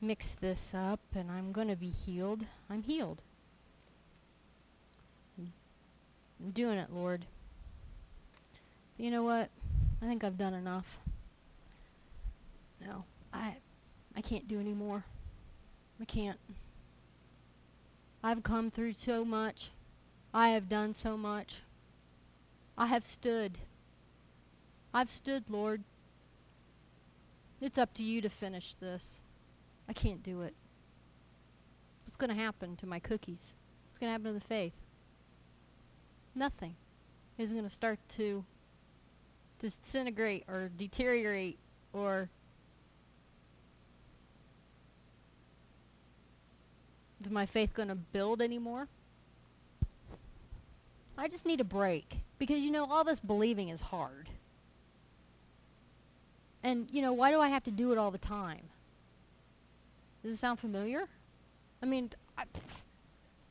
mix this up and I'm going to be healed. I'm healed. I'm doing it, Lord. But you know what? I think I've done enough. No, I I can't do any more. I can't. I've come through so much. I have done so much. I have stood. I've stood, Lord. It's up to you to finish this. I can't do it. What's going to happen to my cookies? What's going to happen to the faith? Nothing. It's going to start to disintegrate or deteriorate or is my faith going to build anymore? I just need a break because you know all this believing is hard. And you know, why do I have to do it all the time? Does it sound familiar? I mean, I,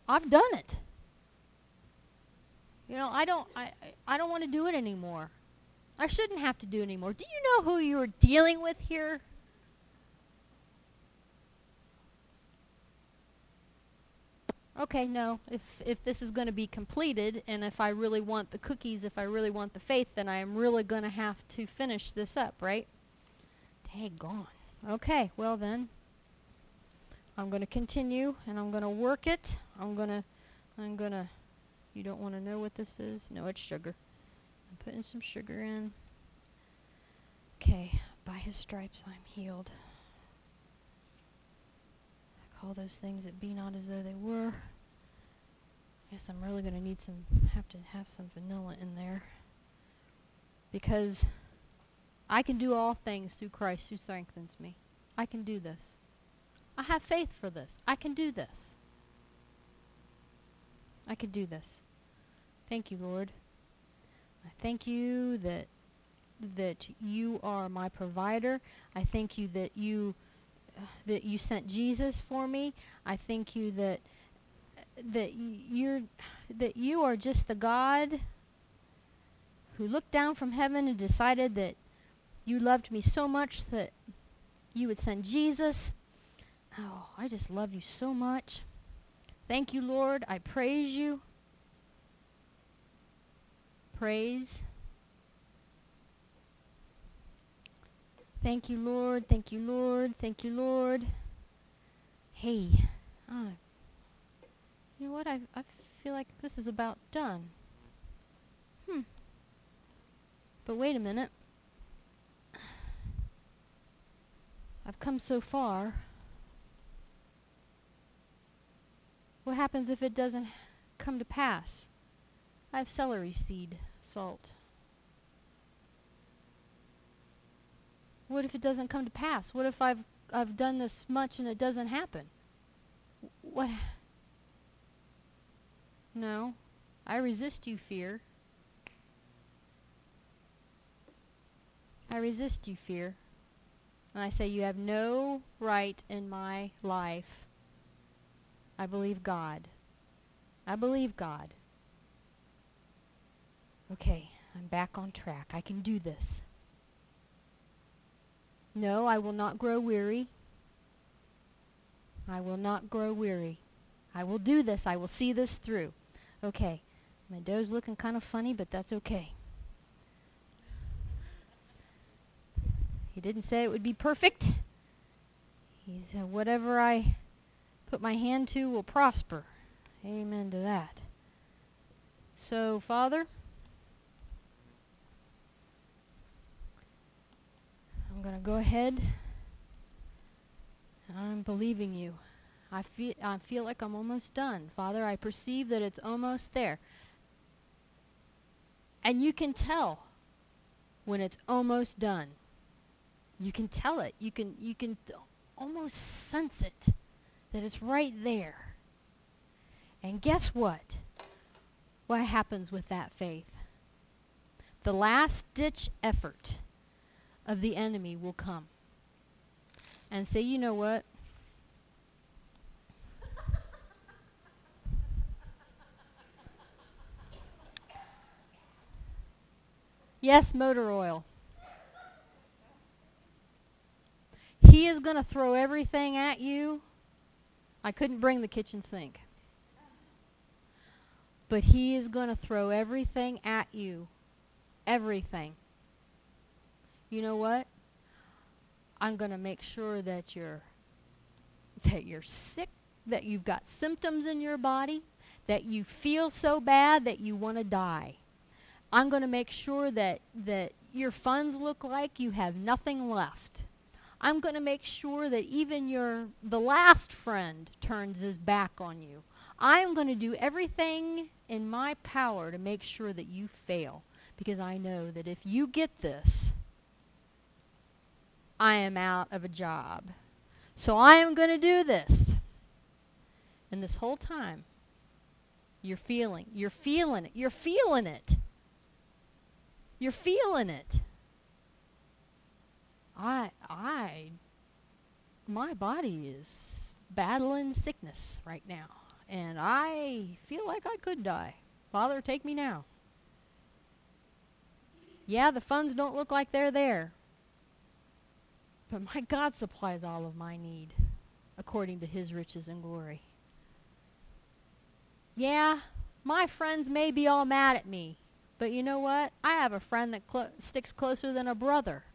I've done it. You know, I don't I I don't want to do it anymore. I shouldn't have to do it anymore. Do you know who you are dealing with here? Okay, no. If if this is going to be completed and if I really want the cookies, if I really want the faith, then I am really going to have to finish this up, right? Daggone. Okay, well then. I'm going to continue and I'm going to work it. I'm going to I'm going to you don't want to know what this is? No, it's sugar. I'm putting some sugar in. Okay, by his stripes I'm healed. I call those things that be not as though they were. I guess I'm really going to need some, have to have some vanilla in there. Because I can do all things through Christ who strengthens me. I can do this. I have faith for this. I can do this. I can do this. Thank you, Lord. I thank you that that you are my provider. I thank you that you uh, that you sent Jesus for me. I thank you that that you're that you are just the God who looked down from heaven and decided that you loved me so much that you would send Jesus. Oh, I just love you so much. Thank you, Lord. I praise you praise. Thank you, Lord. Thank you, Lord. Thank you, Lord. Hey, uh, you know what? I, I feel like this is about done. Hmm. But wait a minute. I've come so far. What happens if it doesn't come to pass? I have celery seed salt. What if it doesn't come to pass? What if I've I've done this much and it doesn't happen? What? No. I resist you, fear. I resist you, fear. And I say, You have no right in my life. I believe God. I believe God. Okay, I'm back on track. I can do this. No, I will not grow weary. I will not grow weary. I will do this. I will see this through. Okay, my dough's looking kind of funny, but that's okay. He didn't say it would be perfect. He said, whatever I put my hand to will prosper. Amen to that. So, Father, I'm going to go ahead. I'm believing you. I feel, I feel like I'm almost done. Father, I perceive that it's almost there. And you can tell when it's almost done. You can tell it. You can, you can almost sense it, that it's right there. And guess what? What happens with that faith? The last ditch effort of the enemy will come and say, you know what? yes, motor oil. he is going to throw everything at you. I couldn't bring the kitchen sink. But he is going to throw everything at you. Everything. You know what? I'm going to make sure that you're that you're sick, that you've got symptoms in your body, that you feel so bad that you want to die. I'm going to make sure that that your funds look like you have nothing left. I'm going to make sure that even your the last friend turns his back on you. I am going to do everything in my power to make sure that you fail because I know that if you get this, I am out of a job. So I am going to do this. And this whole time, you're feeling, you're feeling it, you're feeling it. You're feeling it. I, I, my body is battling sickness right now. And I feel like I could die. Father, take me now. Yeah, the funds don't look like they're there. But my God supplies all of my need according to his riches and glory. Yeah, my friends may be all mad at me, but you know what? I have a friend that clo sticks closer than a brother.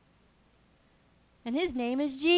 And his name is Jesus.